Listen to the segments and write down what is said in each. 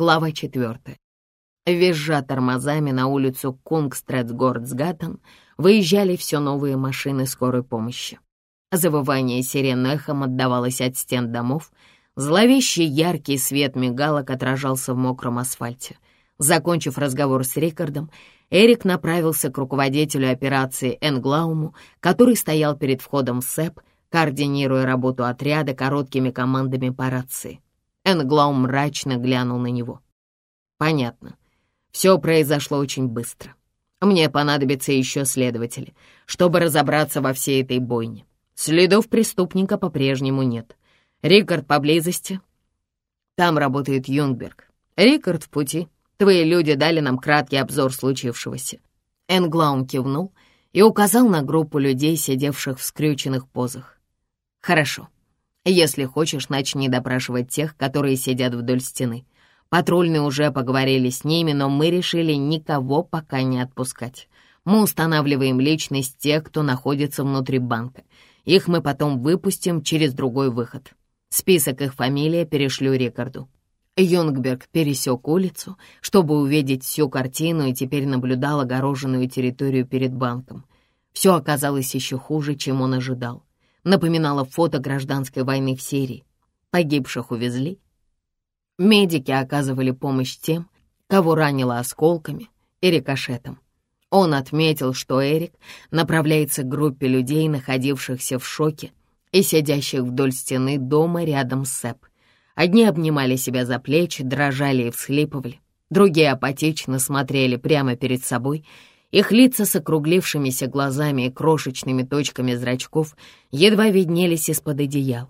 Глава четвертая. Визжа тормозами на улицу Кунгстрэдсгордсгаттен выезжали все новые машины скорой помощи. Завывание сирен эхом отдавалось от стен домов, зловещий яркий свет мигалок отражался в мокром асфальте. Закончив разговор с Рикардом, Эрик направился к руководителю операции Энглауму, который стоял перед входом в СЭП, координируя работу отряда короткими командами по рации. Энглаум мрачно глянул на него. «Понятно. Все произошло очень быстро. Мне понадобятся еще следователи, чтобы разобраться во всей этой бойне. Следов преступника по-прежнему нет. Рикард поблизости. Там работает Юнгберг. Рикард в пути. Твои люди дали нам краткий обзор случившегося». Энглаум кивнул и указал на группу людей, сидевших в скрюченных позах. «Хорошо. Если хочешь, начни допрашивать тех, которые сидят вдоль стены. Патрульные уже поговорили с ними, но мы решили никого пока не отпускать. Мы устанавливаем личность тех, кто находится внутри банка. Их мы потом выпустим через другой выход. Список их фамилии перешлю Рикарду. Юнгберг пересек улицу, чтобы увидеть всю картину и теперь наблюдал огороженную территорию перед банком. Все оказалось еще хуже, чем он ожидал. Напоминало фото гражданской войны в Сирии. Погибших увезли, Медики оказывали помощь тем, кого ранило осколками и рикошетом. Он отметил, что Эрик направляется к группе людей, находившихся в шоке и сидящих вдоль стены дома рядом с Сэп. Одни обнимали себя за плечи, дрожали и всхлипывали, другие апатично смотрели прямо перед собой. Их лица с округлившимися глазами и крошечными точками зрачков едва виднелись из-под одеял.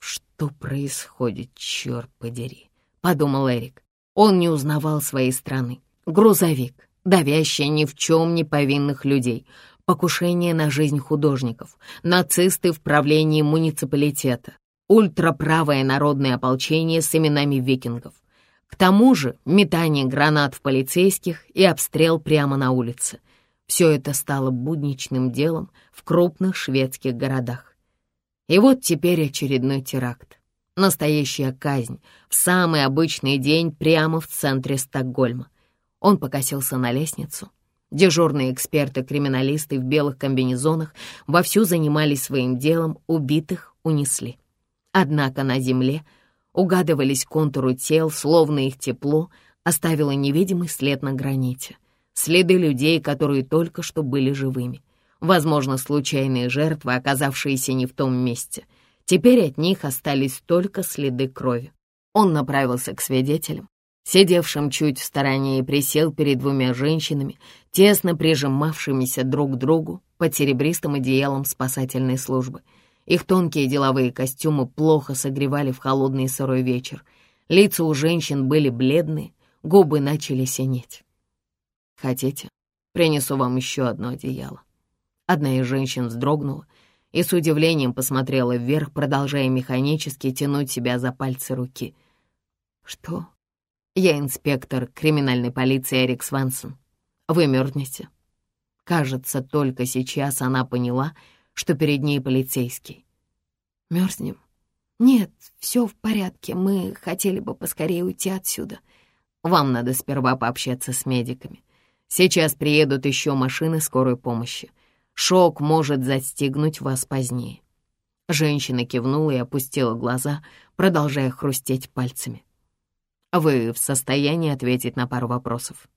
«Что происходит, черт подери?» — подумал Эрик. Он не узнавал своей страны. Грузовик, давящий ни в чем не повинных людей, покушение на жизнь художников, нацисты в правлении муниципалитета, ультраправое народное ополчение с именами викингов. К тому же метание гранат в полицейских и обстрел прямо на улице. Все это стало будничным делом в крупных шведских городах. И вот теперь очередной теракт. Настоящая казнь в самый обычный день прямо в центре Стокгольма. Он покосился на лестницу. Дежурные эксперты-криминалисты в белых комбинезонах вовсю занимались своим делом, убитых унесли. Однако на земле угадывались контуры тел, словно их тепло оставило невидимый след на граните. Следы людей, которые только что были живыми. Возможно, случайные жертвы, оказавшиеся не в том месте. Теперь от них остались только следы крови. Он направился к свидетелям, сидевшим чуть в стороне, и присел перед двумя женщинами, тесно прижимавшимися друг к другу под серебристым одеялом спасательной службы. Их тонкие деловые костюмы плохо согревали в холодный сырой вечер. Лица у женщин были бледные, губы начали синеть. «Хотите, принесу вам еще одно одеяло?» Одна из женщин вздрогнула и с удивлением посмотрела вверх, продолжая механически тянуть себя за пальцы руки. «Что?» «Я инспектор криминальной полиции Эрик Свансон. Вы мерзнете?» Кажется, только сейчас она поняла, что перед ней полицейский. «Мерзнем?» «Нет, все в порядке. Мы хотели бы поскорее уйти отсюда. Вам надо сперва пообщаться с медиками. Сейчас приедут еще машины скорой помощи. Шок может застигнуть вас позднее». Женщина кивнула и опустила глаза, продолжая хрустеть пальцами. «Вы в состоянии ответить на пару вопросов?»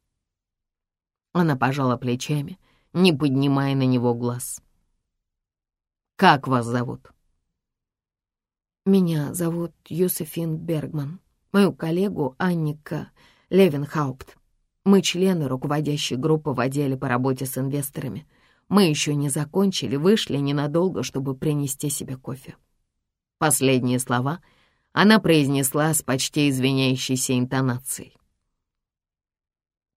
Она пожала плечами, не поднимая на него глаз. «Как вас зовут?» «Меня зовут Юсефин Бергман. Мою коллегу Анника Левенхаупт. Мы члены руководящей группы в отделе по работе с инвесторами — мы еще не закончили, вышли ненадолго, чтобы принести себе кофе. Последние слова она произнесла с почти извиняющейся интонацией.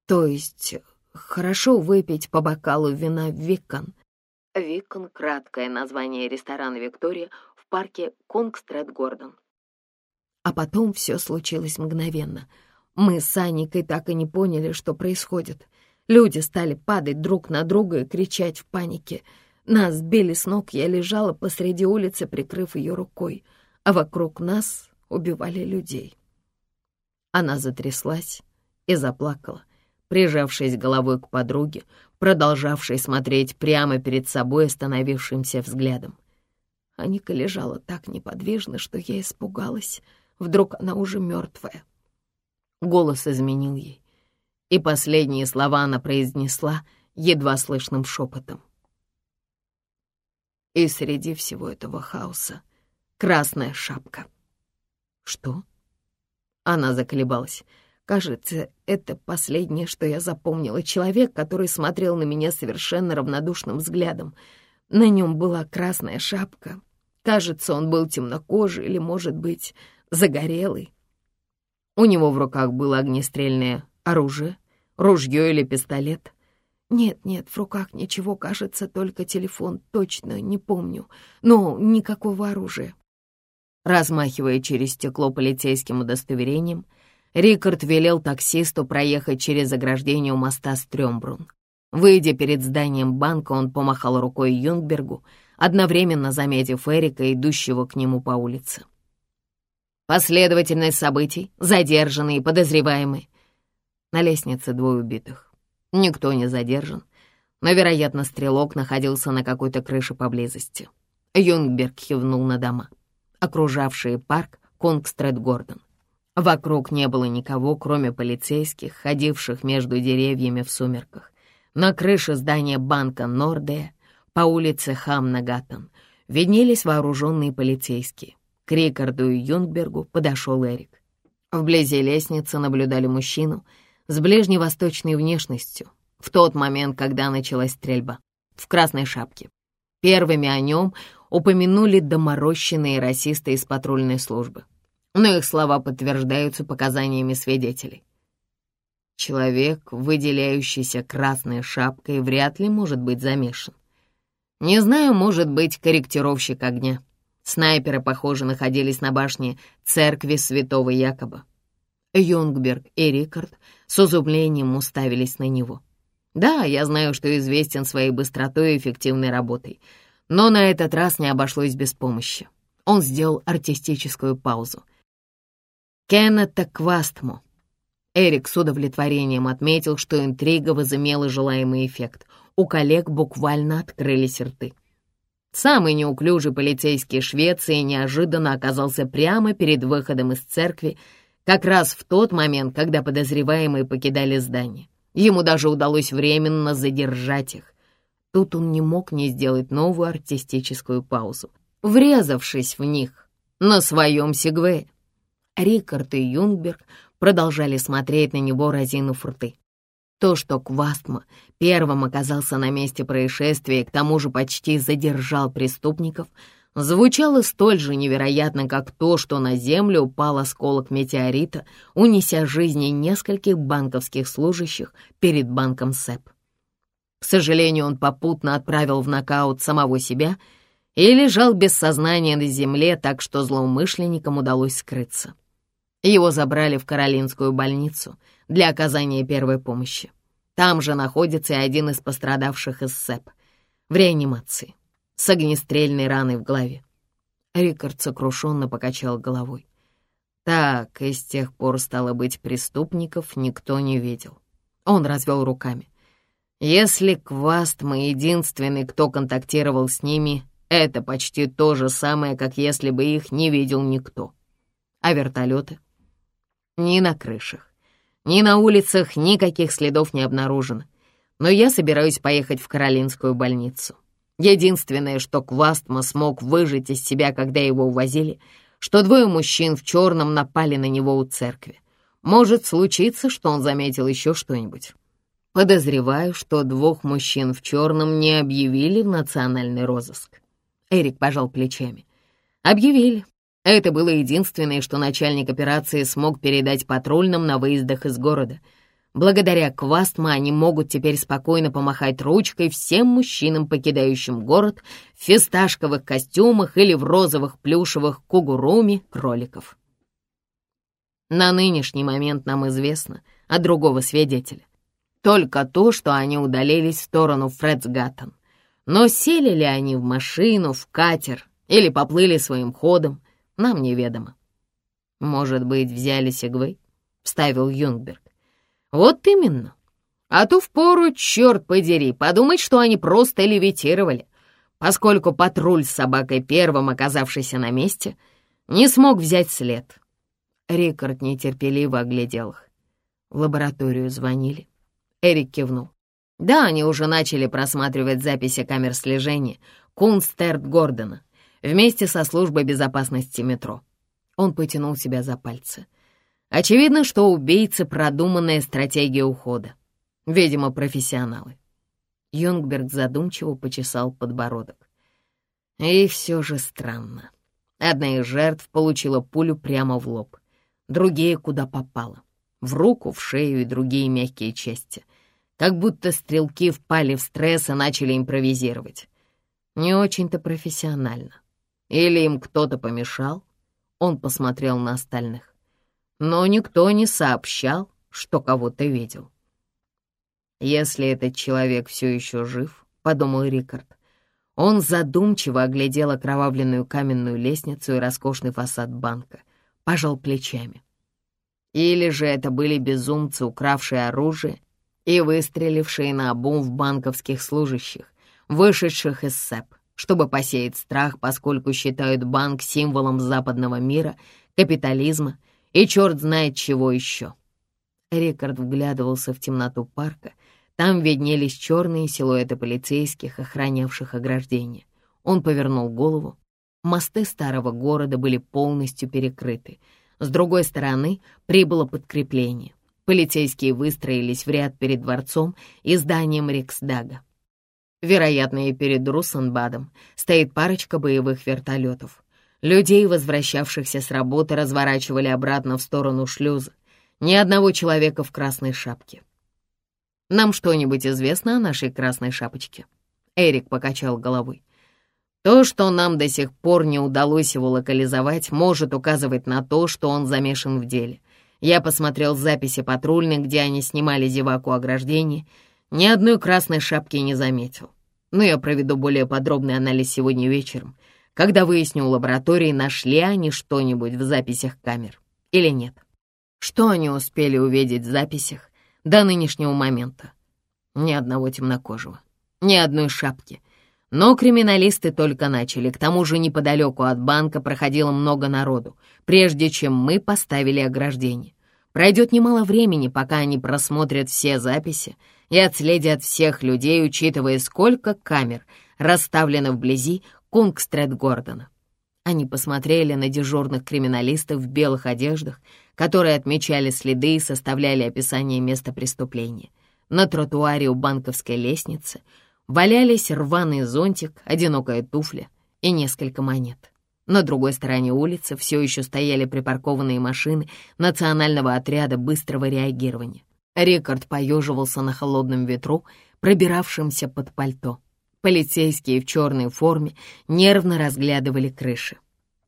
То есть хорошо выпить по бокалу вина Викон. Викон — краткое название ресторана «Виктория» в парке Конгстрет-Гордон. А потом все случилось мгновенно. Мы с Аникой так и не поняли, что происходит. Люди стали падать друг на друга и кричать в панике. Нас сбили с ног, я лежала посреди улицы, прикрыв ее рукой, а вокруг нас убивали людей. Она затряслась и заплакала, прижавшись головой к подруге, продолжавшей смотреть прямо перед собой остановившимся взглядом. Аника лежала так неподвижно, что я испугалась. Вдруг она уже мертвая. Голос изменил ей, и последние слова она произнесла едва слышным шепотом. И среди всего этого хаоса красная шапка. Что? Она заколебалась. Кажется, это последнее, что я запомнила. Человек, который смотрел на меня совершенно равнодушным взглядом. На нем была красная шапка. Кажется, он был темнокожий или, может быть, загорелый. У него в руках было огнестрельное оружие, ружье или пистолет. Нет, нет, в руках ничего, кажется, только телефон, точно не помню, но никакого оружия. Размахивая через стекло полицейским удостоверением, Рикард велел таксисту проехать через ограждение у моста Стрёмбрун. Выйдя перед зданием банка, он помахал рукой Юнгбергу, одновременно заметив Эрика, идущего к нему по улице. Последовательность событий, задержанные, подозреваемые. На лестнице двое убитых. Никто не задержан, но, вероятно, стрелок находился на какой-то крыше поблизости. Юнгберг кивнул на дома окружавшие парк Конгстрет-Гордон. Вокруг не было никого, кроме полицейских, ходивших между деревьями в сумерках. На крыше здания банка Нордея по улице Хамнагаттен виднелись вооруженные полицейские. К Рикарду и Юнгбергу подошел Эрик. Вблизи лестницы наблюдали мужчину с ближневосточной внешностью в тот момент, когда началась стрельба, в красной шапке. Первыми о нем упомянули доморощенные расисты из патрульной службы. Но их слова подтверждаются показаниями свидетелей. Человек, выделяющийся красной шапкой, вряд ли может быть замешан. Не знаю, может быть, корректировщик огня. Снайперы, похоже, находились на башне церкви святого Якоба. Юнгберг и Рикард с изумлением уставились на него. Да, я знаю, что известен своей быстротой и эффективной работой — но на этот раз не обошлось без помощи. Он сделал артистическую паузу. Кеннета Квастмо. Эрик с удовлетворением отметил, что интрига возымела желаемый эффект. У коллег буквально открылись рты. Самый неуклюжий полицейский Швеции неожиданно оказался прямо перед выходом из церкви, как раз в тот момент, когда подозреваемые покидали здание. Ему даже удалось временно задержать их. Тут он не мог не сделать новую артистическую паузу, врезавшись в них на своем сегвее. Рикард и Юнгберг продолжали смотреть на него, разинув рты. То, что Квастма первым оказался на месте происшествия и к тому же почти задержал преступников, звучало столь же невероятно, как то, что на Землю упал осколок метеорита, унеся жизни нескольких банковских служащих перед банком СЭП. К сожалению, он попутно отправил в нокаут самого себя и лежал без сознания на земле, так что злоумышленникам удалось скрыться. Его забрали в Каролинскую больницу для оказания первой помощи. Там же находится и один из пострадавших из СЭП в реанимации с огнестрельной раной в голове. Рикард сокрушенно покачал головой. Так, и с тех пор, стало быть, преступников никто не видел. Он развел руками. Если Кваст мы единственный, кто контактировал с ними, это почти то же самое, как если бы их не видел никто. А вертолеты? Ни на крышах, ни на улицах никаких следов не обнаружено. Но я собираюсь поехать в Каролинскую больницу. Единственное, что Квастма смог выжить из себя, когда его увозили, что двое мужчин в черном напали на него у церкви. Может случиться, что он заметил еще что-нибудь. Подозреваю, что двух мужчин в черном не объявили в национальный розыск. Эрик пожал плечами. Объявили. Это было единственное, что начальник операции смог передать патрульным на выездах из города. Благодаря Квастма они могут теперь спокойно помахать ручкой всем мужчинам, покидающим город в фисташковых костюмах или в розовых плюшевых кугуруми кроликов. На нынешний момент нам известно от другого свидетеля. Только то, что они удалились в сторону Фредсгаттен. Но сели ли они в машину, в катер или поплыли своим ходом, нам неведомо. Может быть, взяли Сегвей? вставил Юнгберг. Вот именно. А то впору, черт подери, подумать, что они просто левитировали, поскольку патруль с собакой первым, оказавшийся на месте, не смог взять след. Рикард нетерпеливо оглядел их. В лабораторию звонили. Эрик кивнул. Да, они уже начали просматривать записи камер слежения Кунстерт Гордона вместе со службой безопасности метро. Он потянул себя за пальцы. Очевидно, что убийцы — продуманная стратегия ухода. Видимо, профессионалы. Юнгберг задумчиво почесал подбородок. И все же странно. Одна из жертв получила пулю прямо в лоб, другие куда попало. В руку, в шею и другие мягкие части. Как будто стрелки впали в стресс и начали импровизировать. Не очень-то профессионально. Или им кто-то помешал? Он посмотрел на остальных. Но никто не сообщал, что кого-то видел. «Если этот человек все еще жив», — подумал Рикард, он задумчиво оглядел окровавленную каменную лестницу и роскошный фасад банка, пожал плечами. Или же это были безумцы, укравшие оружие и выстрелившие на обум в банковских служащих, вышедших из СЭП, чтобы посеять страх, поскольку считают банк символом западного мира, капитализма и черт знает чего еще. Рикард вглядывался в темноту парка. Там виднелись черные силуэты полицейских, охранявших ограждение. Он повернул голову. Мосты старого города были полностью перекрыты. С другой стороны прибыло подкрепление. Полицейские выстроились в ряд перед дворцом и зданием Риксдага. Вероятно, и перед Руссенбадом стоит парочка боевых вертолетов. Людей, возвращавшихся с работы, разворачивали обратно в сторону шлюза. Ни одного человека в красной шапке. «Нам что-нибудь известно о нашей красной шапочке?» Эрик покачал головой. То, что нам до сих пор не удалось его локализовать, может указывать на то, что он замешан в деле. Я посмотрел записи патрульных, где они снимали зеваку ограждения, ни одной красной шапки не заметил. Но я проведу более подробный анализ сегодня вечером, когда выясню у лаборатории, нашли они что-нибудь в записях камер или нет. Что они успели увидеть в записях до нынешнего момента? Ни одного темнокожего, ни одной шапки. Но криминалисты только начали, к тому же неподалеку от банка проходило много народу, прежде чем мы поставили ограждение. Пройдет немало времени, пока они просмотрят все записи и отследят всех людей, учитывая, сколько камер расставлено вблизи Кунгстрет-Гордона. Они посмотрели на дежурных криминалистов в белых одеждах, которые отмечали следы и составляли описание места преступления. На тротуаре у банковской лестницы валялись рваный зонтик, одинокая туфля и несколько монет. На другой стороне улицы все еще стояли припаркованные машины национального отряда быстрого реагирования. Рикард поеживался на холодном ветру, пробиравшемся под пальто. Полицейские в черной форме нервно разглядывали крыши.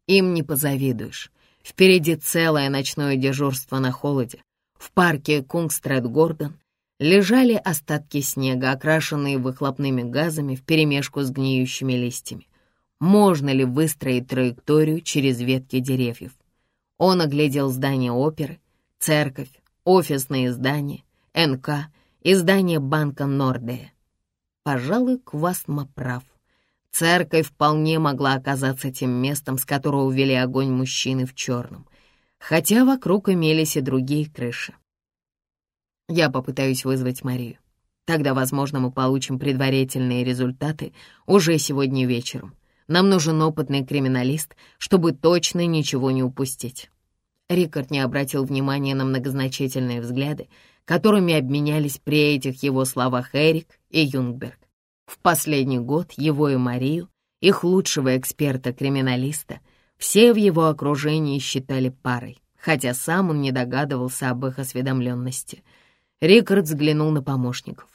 Им не позавидуешь. Впереди целое ночное дежурство на холоде. В парке Кунгстрет-Гордон лежали остатки снега, окрашенные выхлопными газами вперемешку с гниющими листьями можно ли выстроить траекторию через ветки деревьев. Он оглядел здание оперы, церковь, офисные здания, НК и здание банка Нордея. Пожалуй, Квастма прав. Церковь вполне могла оказаться тем местом, с которого увели огонь мужчины в черном, хотя вокруг имелись и другие крыши. Я попытаюсь вызвать Марию. Тогда, возможно, мы получим предварительные результаты уже сегодня вечером. Нам нужен опытный криминалист, чтобы точно ничего не упустить». Рикард не обратил внимания на многозначительные взгляды, которыми обменялись при этих его словах Эрик и Юнгберг. В последний год его и Марию, их лучшего эксперта-криминалиста, все в его окружении считали парой, хотя сам он не догадывался об их осведомленности. Рикард взглянул на помощников.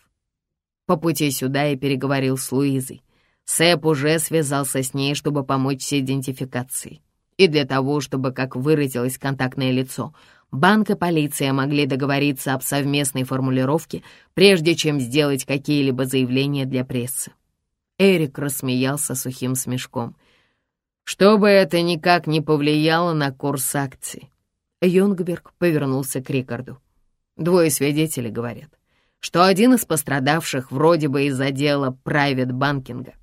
По пути сюда я переговорил с Луизой. Сэп уже связался с ней, чтобы помочь с идентификацией. И для того, чтобы, как выразилось контактное лицо, банк и полиция могли договориться об совместной формулировке, прежде чем сделать какие-либо заявления для прессы. Эрик рассмеялся сухим смешком. Чтобы это никак не повлияло на курс акций. Юнгберг повернулся к Рикарду. Двое свидетелей говорят, что один из пострадавших вроде бы из-за дела прайвет-банкинга.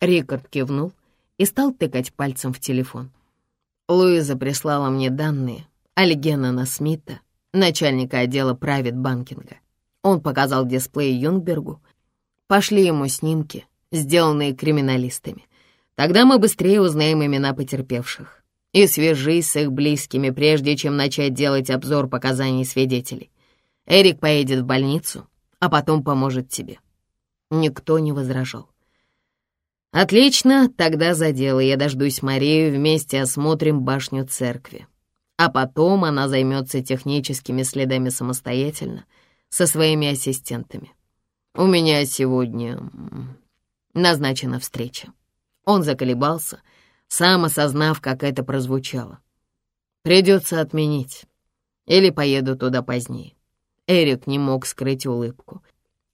Рикард кивнул и стал тыкать пальцем в телефон. Луиза прислала мне данные Альгенана Смита, начальника отдела прайвет-банкинга. Он показал дисплей Юнгбергу. Пошли ему снимки, сделанные криминалистами. Тогда мы быстрее узнаем имена потерпевших и свяжись с их близкими, прежде чем начать делать обзор показаний свидетелей. Эрик поедет в больницу, а потом поможет тебе». Никто не возражал. «Отлично, тогда за дело. Я дождусь Марию, вместе осмотрим башню церкви. А потом она займется техническими следами самостоятельно, со своими ассистентами. У меня сегодня назначена встреча». Он заколебался — сам осознав, как это прозвучало. Придется отменить. Или поеду туда позднее. Эрик не мог скрыть улыбку.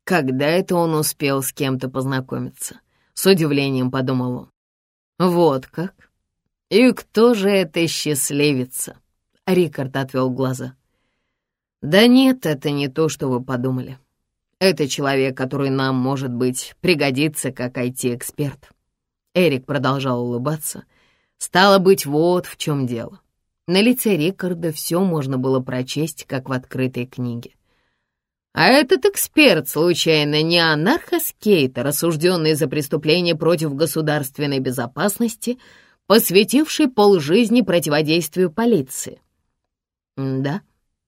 Когда это он успел с кем-то познакомиться? С удивлением подумал он. Вот как? И кто же это счастливица? Рикард отвел глаза. Да нет, это не то, что вы подумали. Это человек, который нам, может быть, пригодится как IT-эксперт. Эрик продолжал улыбаться. Стало быть, вот в чем дело. На лице Рикарда все можно было прочесть, как в открытой книге. А этот эксперт, случайно, не анархоскейтер, осужденный за преступление против государственной безопасности, посвятивший полжизни противодействию полиции? Да,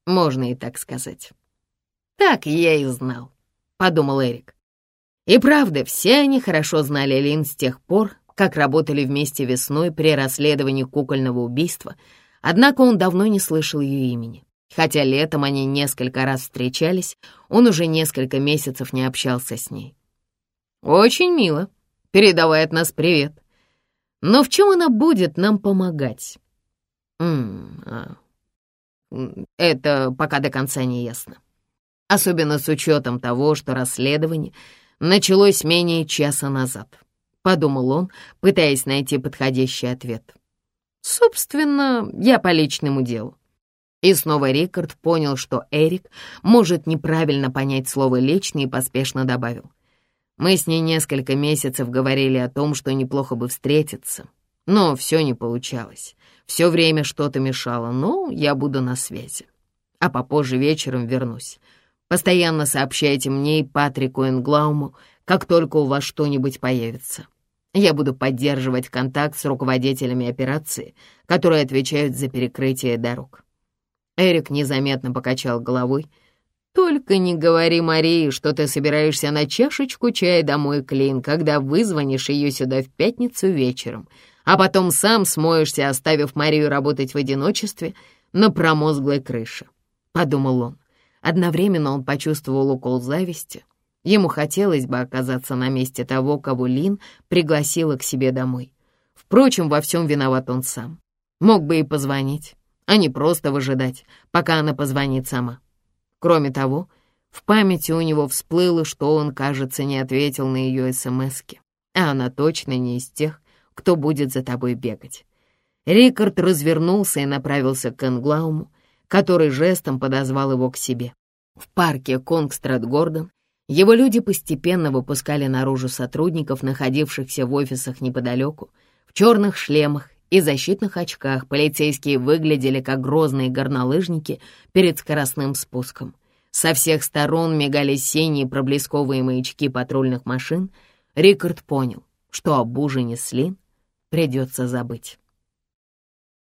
можно и так сказать. Так я и знал, — подумал Эрик. И правда, все они хорошо знали Лин с тех пор, как работали вместе весной при расследовании кукольного убийства, однако он давно не слышал ее имени. Хотя летом они несколько раз встречались, он уже несколько месяцев не общался с ней. «Очень мило. Передавай от нас привет. Но в чем она будет нам помогать?» М -м -а. «Это пока до конца не ясно. Особенно с учетом того, что расследование — началось менее часа назад», — подумал он, пытаясь найти подходящий ответ. «Собственно, я по личному делу». И снова Рикард понял, что Эрик может неправильно понять слово «личный» и поспешно добавил. «Мы с ней несколько месяцев говорили о том, что неплохо бы встретиться, но все не получалось. Все время что-то мешало, но я буду на связи. А попозже вечером вернусь. Постоянно сообщайте мне и Патрику Энглауму, как только у вас что-нибудь появится. Я буду поддерживать контакт с руководителями операции, которые отвечают за перекрытие дорог». Эрик незаметно покачал головой. «Только не говори Марии, что ты собираешься на чашечку чая домой, Клин, когда вызвонишь ее сюда в пятницу вечером, а потом сам смоешься, оставив Марию работать в одиночестве на промозглой крыше», — подумал он. Одновременно он почувствовал укол зависти. Ему хотелось бы оказаться на месте того, кого Лин пригласила к себе домой. Впрочем, во всем виноват он сам. Мог бы и позвонить, а не просто выжидать, пока она позвонит сама. Кроме того, в памяти у него всплыло, что он, кажется, не ответил на ее СМСки, а она точно не из тех, кто будет за тобой бегать. Рикард развернулся и направился к Энглауму, который жестом подозвал его к себе. В парке Конгстрад-Гордон его люди постепенно выпускали наружу сотрудников, находившихся в офисах неподалеку. В черных шлемах и защитных очках полицейские выглядели как грозные горнолыжники перед скоростным спуском. Со всех сторон мигали синие проблесковые маячки патрульных машин. Рикард понял, что об ужине с Лин придется забыть.